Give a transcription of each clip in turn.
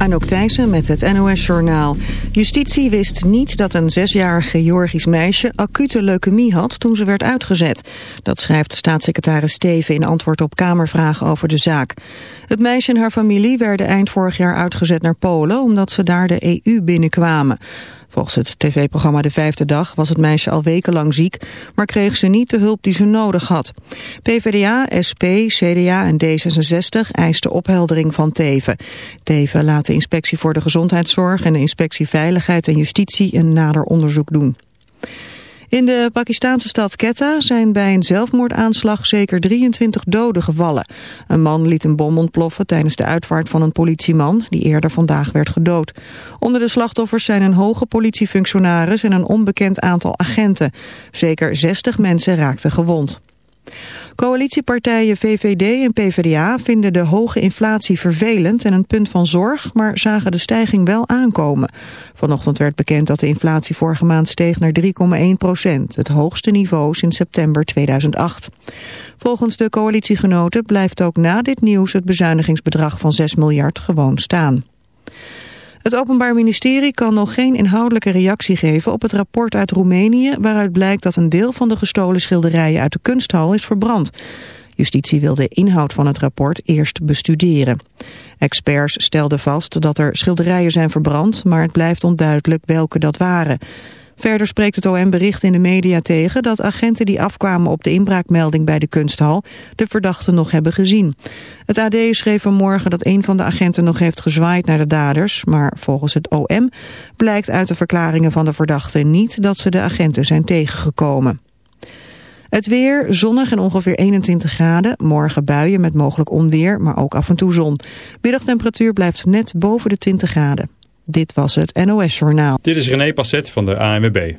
Anouk Thijssen met het NOS-journaal. Justitie wist niet dat een zesjarig Georgisch meisje acute leukemie had toen ze werd uitgezet. Dat schrijft staatssecretaris Steven in antwoord op Kamervragen over de zaak. Het meisje en haar familie werden eind vorig jaar uitgezet naar Polen omdat ze daar de EU binnenkwamen. Volgens het tv-programma De Vijfde Dag was het meisje al wekenlang ziek, maar kreeg ze niet de hulp die ze nodig had. PvdA, SP, CDA en D66 eisten opheldering van Teven. Teven laat de Inspectie voor de Gezondheidszorg en de Inspectie Veiligheid en Justitie een nader onderzoek doen. In de Pakistanse stad Quetta zijn bij een zelfmoordaanslag zeker 23 doden gevallen. Een man liet een bom ontploffen tijdens de uitvaart van een politieman die eerder vandaag werd gedood. Onder de slachtoffers zijn een hoge politiefunctionaris en een onbekend aantal agenten. Zeker 60 mensen raakten gewond. Coalitiepartijen VVD en PvdA vinden de hoge inflatie vervelend en een punt van zorg, maar zagen de stijging wel aankomen. Vanochtend werd bekend dat de inflatie vorige maand steeg naar 3,1 procent, het hoogste niveau sinds september 2008. Volgens de coalitiegenoten blijft ook na dit nieuws het bezuinigingsbedrag van 6 miljard gewoon staan. Het Openbaar Ministerie kan nog geen inhoudelijke reactie geven op het rapport uit Roemenië waaruit blijkt dat een deel van de gestolen schilderijen uit de kunsthal is verbrand. Justitie wil de inhoud van het rapport eerst bestuderen. Experts stelden vast dat er schilderijen zijn verbrand, maar het blijft onduidelijk welke dat waren. Verder spreekt het OM bericht in de media tegen dat agenten die afkwamen op de inbraakmelding bij de kunsthal de verdachten nog hebben gezien. Het AD schreef vanmorgen dat een van de agenten nog heeft gezwaaid naar de daders, maar volgens het OM blijkt uit de verklaringen van de verdachten niet dat ze de agenten zijn tegengekomen. Het weer, zonnig en ongeveer 21 graden. Morgen buien met mogelijk onweer, maar ook af en toe zon. Middagtemperatuur blijft net boven de 20 graden. Dit was het NOS Journaal. Dit is René Passet van de ANWB.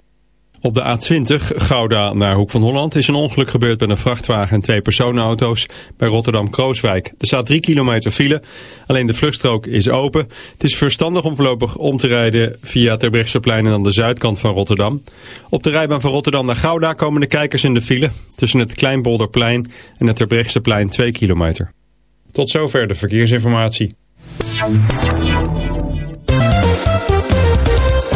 Op de A20 Gouda naar Hoek van Holland is een ongeluk gebeurd met een vrachtwagen en twee personenauto's bij Rotterdam-Krooswijk. Er staat 3 kilometer file, alleen de vluchtstrook is open. Het is verstandig om voorlopig om te rijden via Terbrechtseplein en dan de zuidkant van Rotterdam. Op de rijbaan van Rotterdam naar Gouda komen de kijkers in de file tussen het Kleinbolderplein en het Terbrechtseplein 2 kilometer. Tot zover de verkeersinformatie.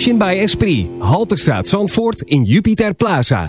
By Esprit. Halterstraat Zandvoort in Jupiter Plaza.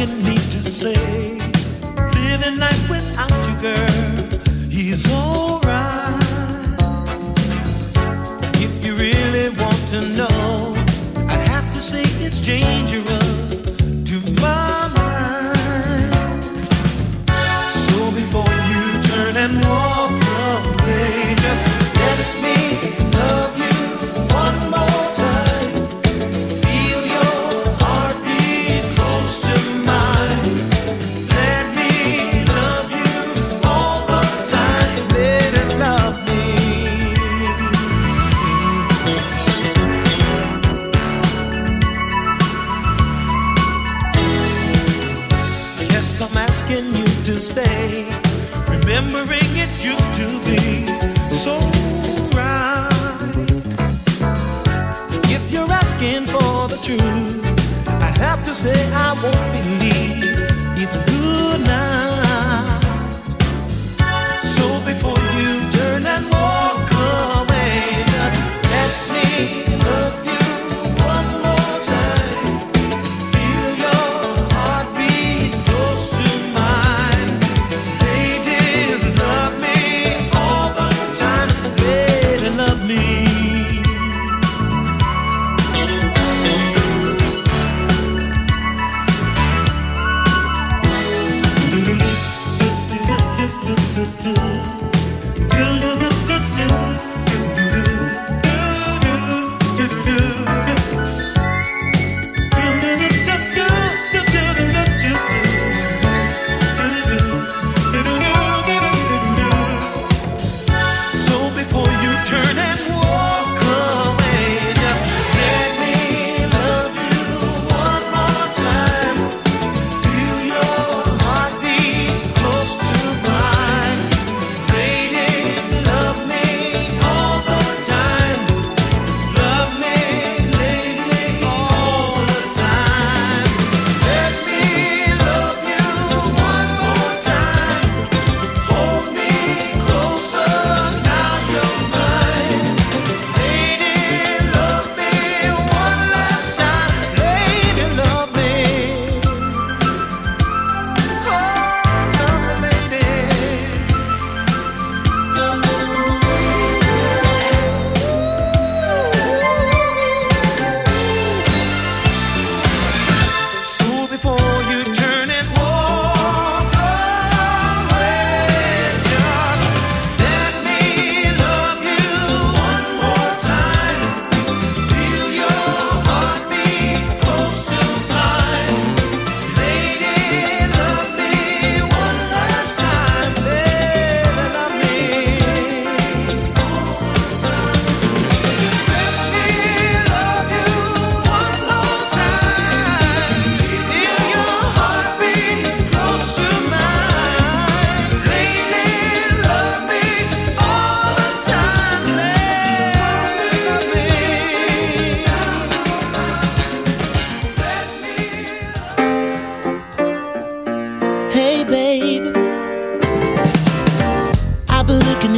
secondly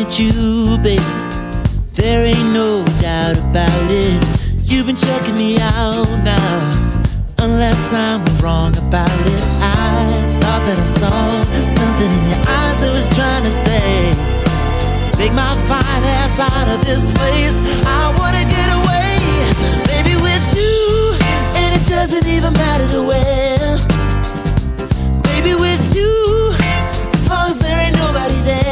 at you, baby. There ain't no doubt about it. You've been checking me out now, unless I'm wrong about it. I thought that I saw something in your eyes that was trying to say, Take my fine ass out of this place. I wanna get away, baby, with you, and it doesn't even matter to where. Baby, with you, as long as there ain't nobody there.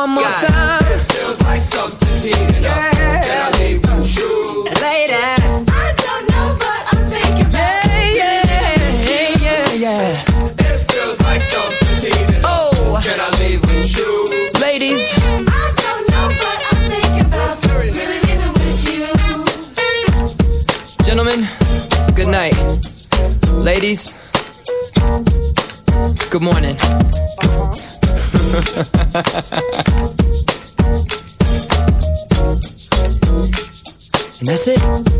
one more God. time. It feels like something's heating up. Can I leave you. I don't know, but I'm yeah, yeah, yeah, yeah, yeah. It feels like something's heating up. Can I leave you? Ladies. I don't know, but I'm really with you. Gentlemen, good night. Ladies, good morning. and that's it.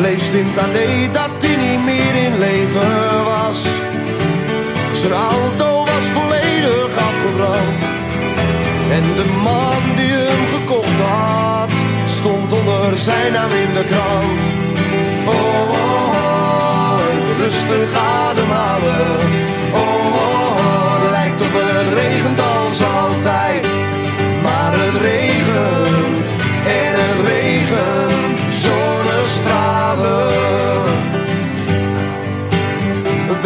Leest in het dat hij niet meer in leven was. Zijn auto was volledig afgebrand. En de man die hem gekocht had, stond onder zijn naam in de krant.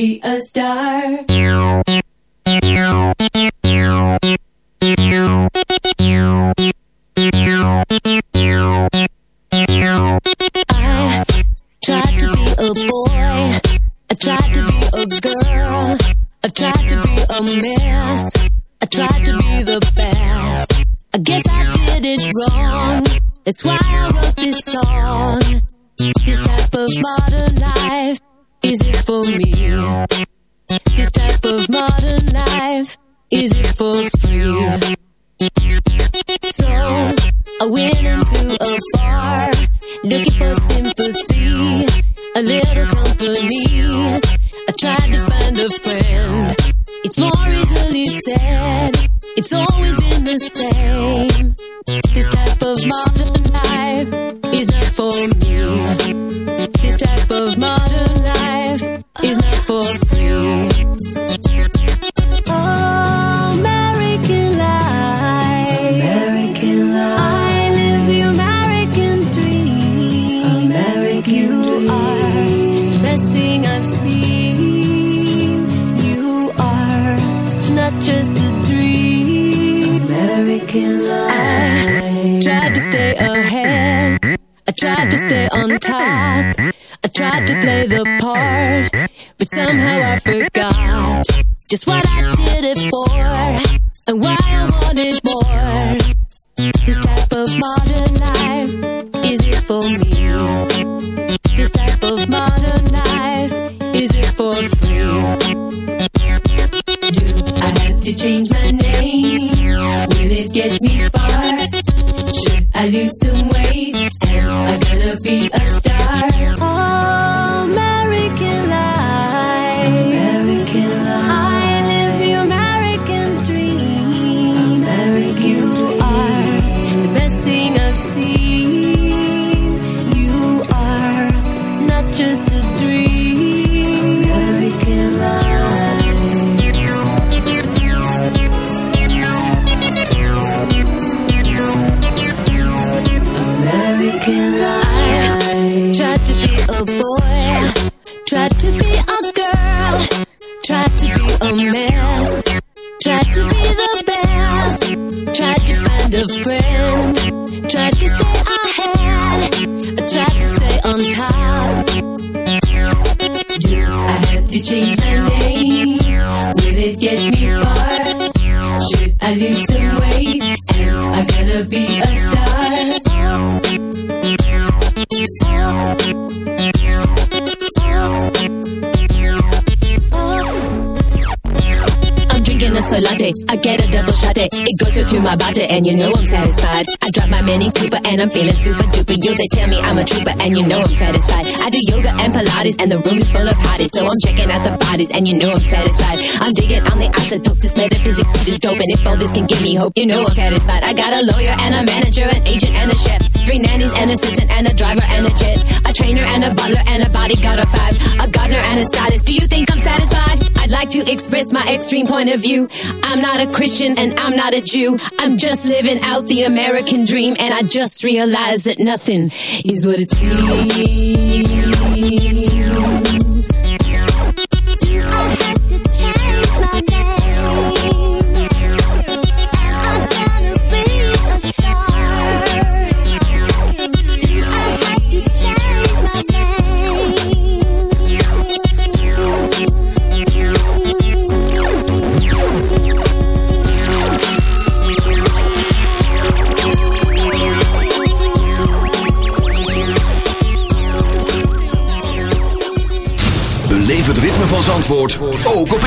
be a star. I lose some weight? Am I gonna be a I get a double shot. It goes through my body, and you know I'm satisfied. I drive my Mini Cooper, and I'm feeling super duper. You they tell me I'm a trooper, and you know I'm satisfied. I do yoga and Pilates, and the room is full of hotties, so I'm checking out the bodies, and you know I'm satisfied. I'm digging on the isotope, this metaphysics is dope, and if all this can give me hope, you know I'm satisfied. I got a lawyer and a manager, an agent and a chef, three nannies, an assistant, and a driver and a jet, a trainer and a butler and a bodyguard of five, a gardener and a stylist. Do you think I'm satisfied? I'd like to express my extreme point of view. I'm not a Christian and I'm not a Jew. I'm just living out the American dream, and I just realized that nothing is what it seems.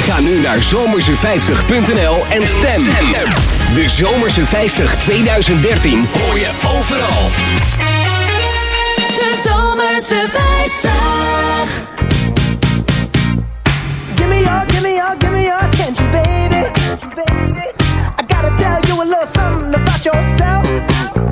Ga nu naar zomerse50.nl en stem. De Zomerse 50 2013 hoor je overal. De Zomerse 50. Give me your, give me your, give me attention, baby. I gotta tell you a little something about yourself.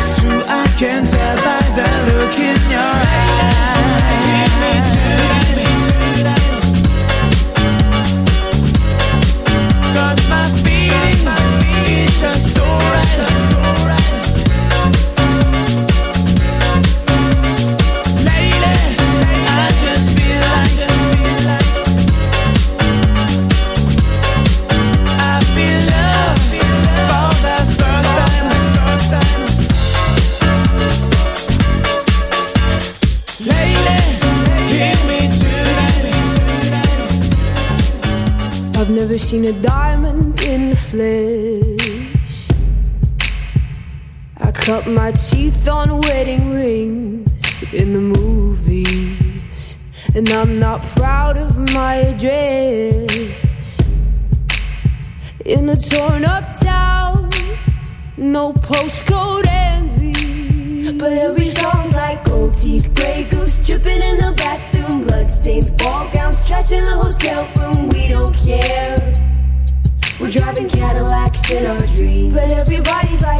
It's true. I can tell by my teeth on wedding rings in the movies. And I'm not proud of my address. In a torn up town, no postcode envy. But every song's like gold teeth, gray goose dripping in the bathroom, bloodstains, ball gowns, trash in the hotel room. We don't care. We're driving Cadillacs in our dreams. But everybody's like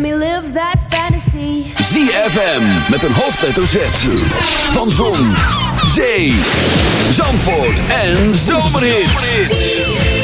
Let me live that fantasy. ZFM met een hoofdletter Z. Van Zon, Zee, Zandvoort en Zomerhits.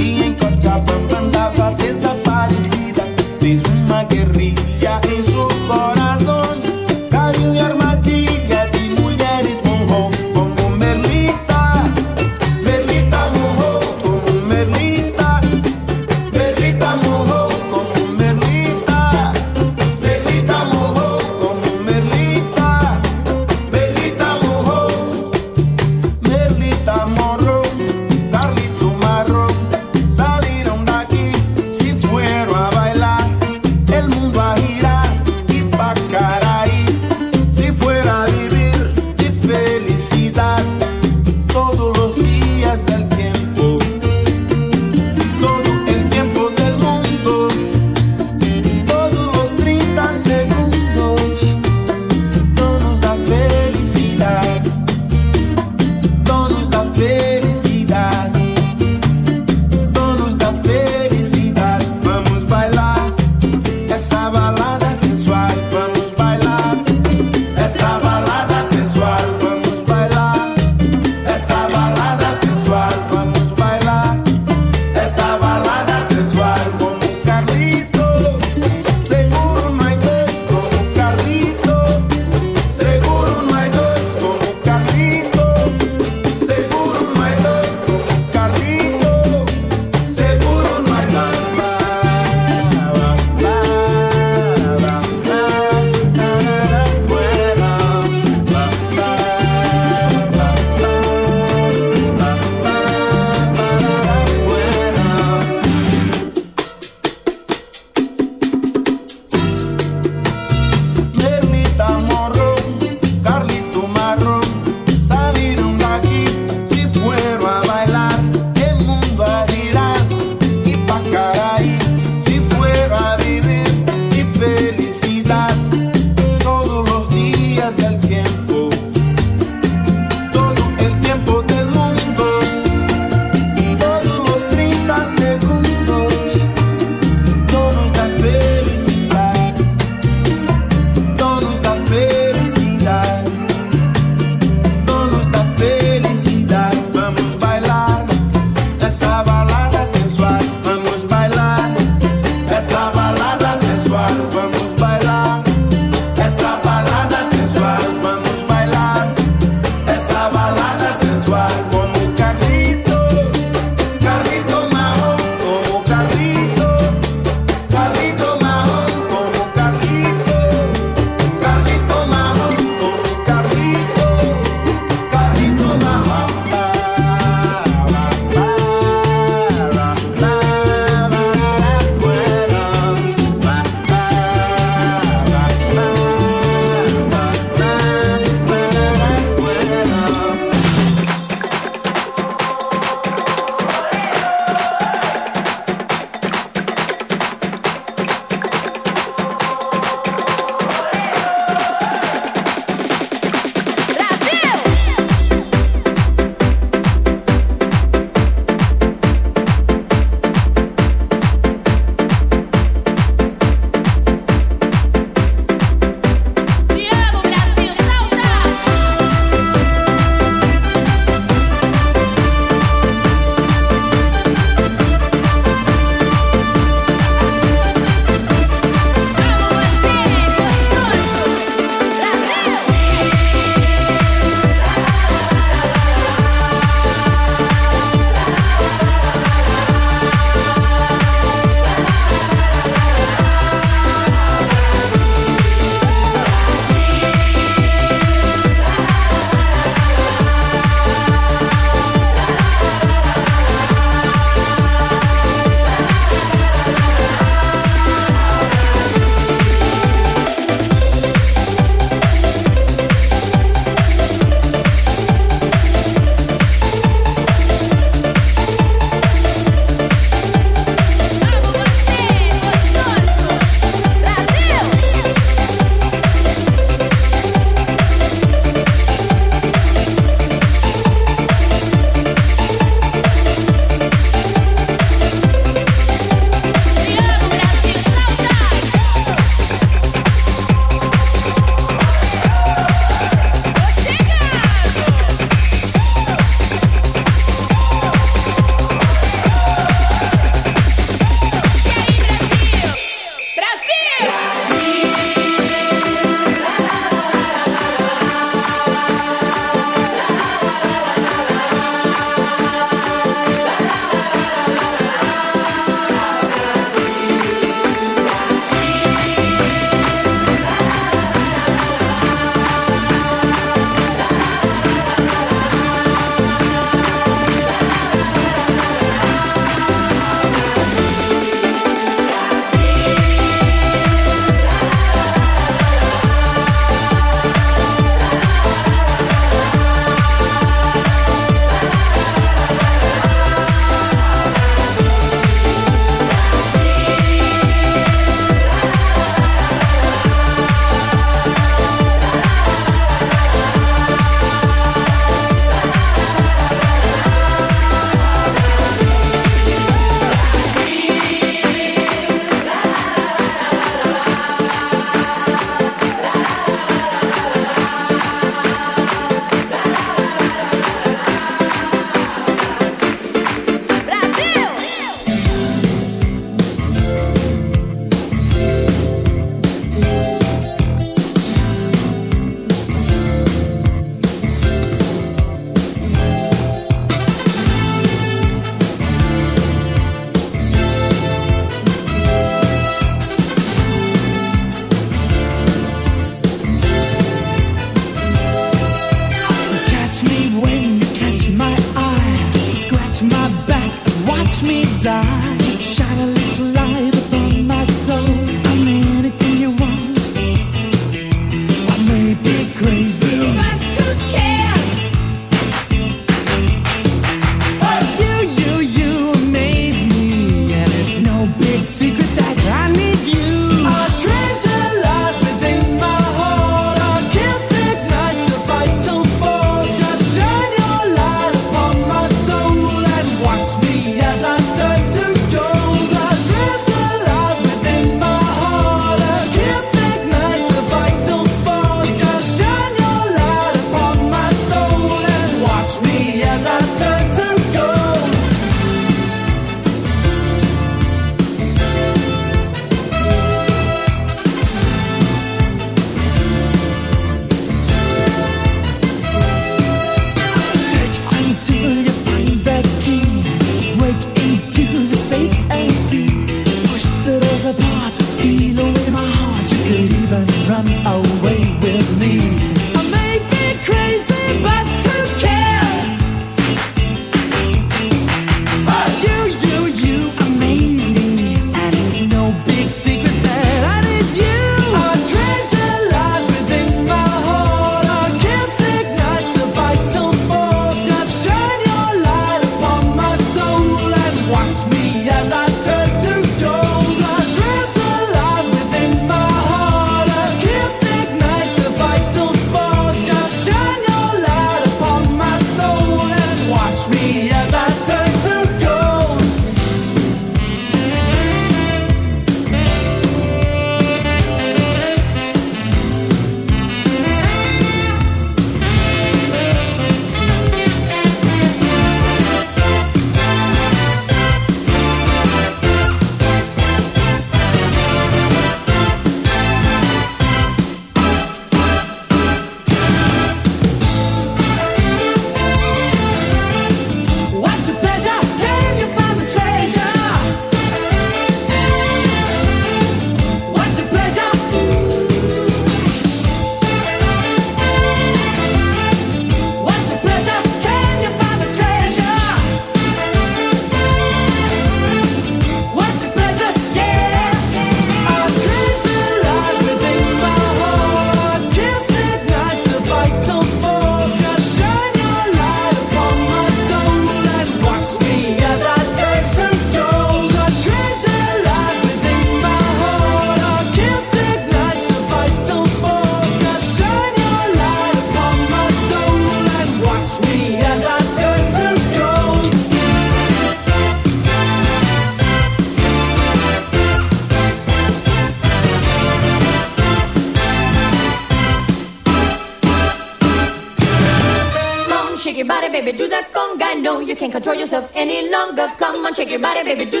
Your body, baby, do